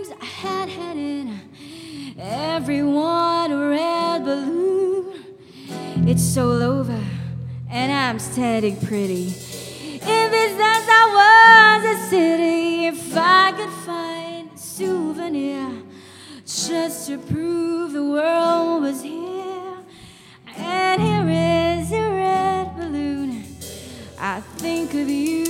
dreams I had had it. Everyone a red balloon. It's all over, and I'm standing pretty. If it's as I was a city, if I could find a souvenir just to prove the world was here. And here is a red balloon. I think of you.